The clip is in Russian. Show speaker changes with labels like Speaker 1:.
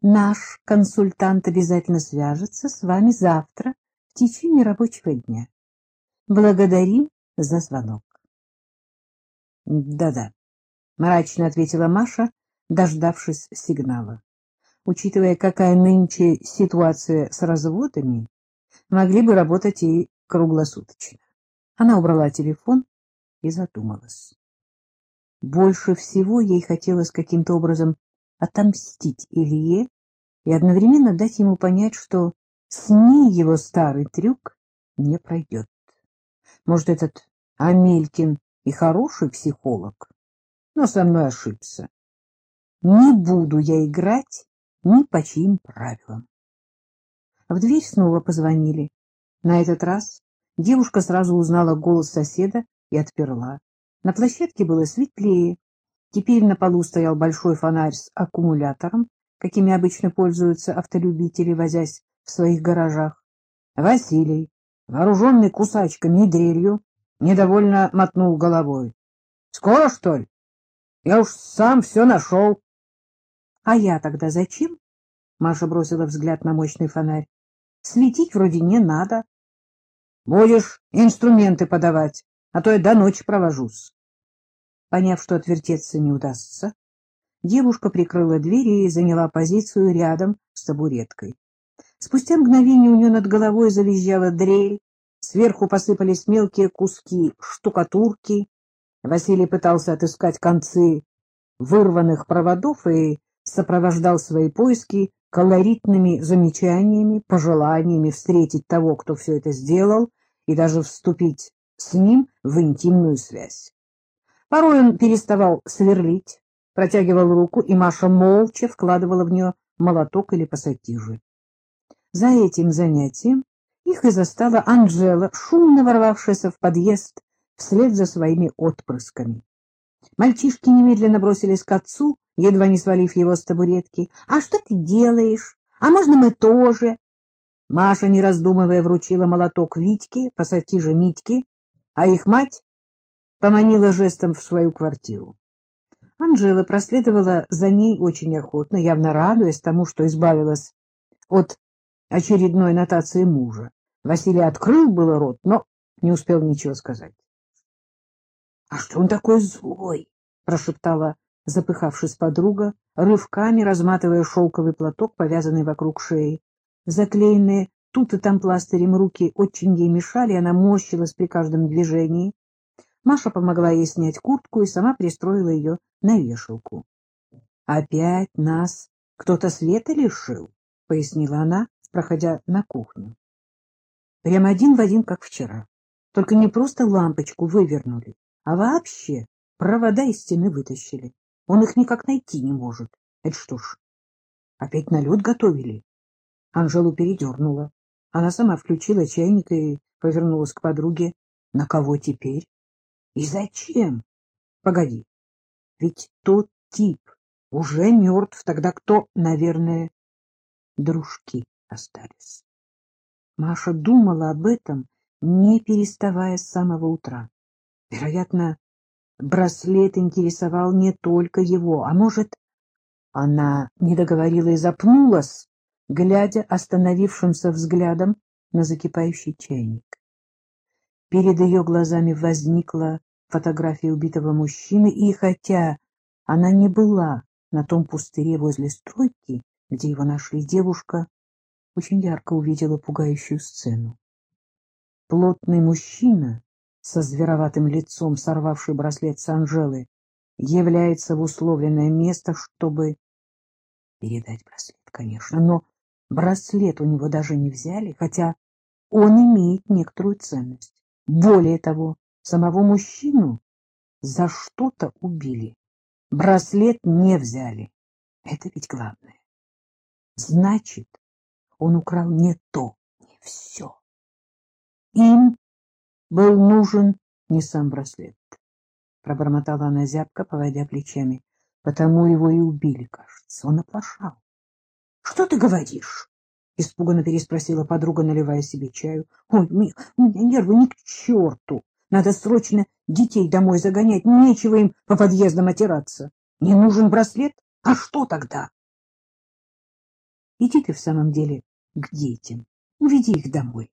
Speaker 1: Наш консультант обязательно свяжется с вами завтра в течение рабочего дня. Благодарим за звонок.
Speaker 2: Да-да, мрачно ответила Маша, дождавшись сигнала. Учитывая, какая нынче ситуация с разводами, могли бы работать и круглосуточно. Она убрала телефон и задумалась. Больше всего ей хотелось каким-то образом отомстить Илье и одновременно дать ему понять, что с ней его старый трюк не пройдет. Может, этот Амелькин и хороший психолог, но со мной ошибся. Не буду я играть ни по чьим правилам. В дверь снова позвонили. На этот раз девушка сразу узнала голос соседа и отперла. На площадке было светлее. Теперь на полу стоял большой фонарь с аккумулятором, какими обычно пользуются автолюбители, возясь в своих гаражах. Василий, вооруженный кусачками и дрелью, недовольно мотнул головой. — Скоро, что ли? Я уж сам все нашел. — А я тогда зачем? — Маша бросила взгляд на мощный фонарь. — Светить вроде не надо. — Будешь инструменты подавать, а то я до ночи провожусь. Поняв, что отвертеться не удастся, девушка прикрыла дверь и заняла позицию рядом с табуреткой. Спустя мгновение у нее над головой завизжала дрель, сверху посыпались мелкие куски штукатурки. Василий пытался отыскать концы вырванных проводов и сопровождал свои поиски колоритными замечаниями, пожеланиями встретить того, кто все это сделал, и даже вступить с ним в интимную связь. Порой он переставал сверлить, протягивал руку, и Маша молча вкладывала в нее молоток или пассатижи. За этим занятием их и застала Анжела, шумно ворвавшаяся в подъезд вслед за своими отпрысками. Мальчишки немедленно бросились к отцу, едва не свалив его с табуретки. — А что ты делаешь? А можно мы тоже? Маша, не раздумывая, вручила молоток Витьке, пассатижи Митьке, а их мать поманила жестом в свою квартиру. Анжела проследовала за ней очень охотно, явно радуясь тому, что избавилась от очередной нотации мужа. Василий открыл было рот, но не успел ничего сказать. — А что он такой злой? — прошептала, запыхавшись подруга, рывками разматывая шелковый платок, повязанный вокруг шеи. Заклеенные тут и там пластырем руки очень ей мешали, она морщилась при каждом движении. Маша помогла ей снять куртку и сама пристроила ее на вешалку. — Опять нас кто-то света лишил, — пояснила она, проходя на кухню. Прямо один в один, как вчера. Только не просто лампочку вывернули, а вообще провода из стены вытащили. Он их никак найти не может. Это что ж, опять налет готовили? Анжелу передернула. Она сама включила чайник и повернулась к подруге. На кого теперь? И зачем? Погоди, ведь тот тип уже мертв, тогда кто, наверное, дружки остались. Маша думала об этом, не переставая с самого утра. Вероятно, браслет интересовал не только его, а может, она не договорила и запнулась, глядя остановившимся взглядом на закипающий чайник. Перед ее глазами возникла фотография убитого мужчины, и хотя она не была на том пустыре возле стройки, где его нашли, девушка очень ярко увидела пугающую сцену. Плотный мужчина со звероватым лицом, сорвавший браслет с Анжелы, является в условленное место, чтобы передать браслет, конечно, но браслет у него даже не взяли, хотя он имеет некоторую ценность. Более того, самого мужчину за что-то убили. Браслет не взяли. Это ведь главное. Значит, он украл не то, не все. Им был нужен не сам браслет. Пробормотала она зябко, поводя плечами. Потому его и убили, кажется. Он оплошал. — Что ты говоришь? — испуганно переспросила подруга, наливая себе чаю. — Ой, у меня, нервы ни к черту. Надо срочно детей домой загонять. Нечего им по подъездам отираться. Не нужен браслет? А что тогда?
Speaker 1: Иди ты в самом деле к детям, уведи их домой.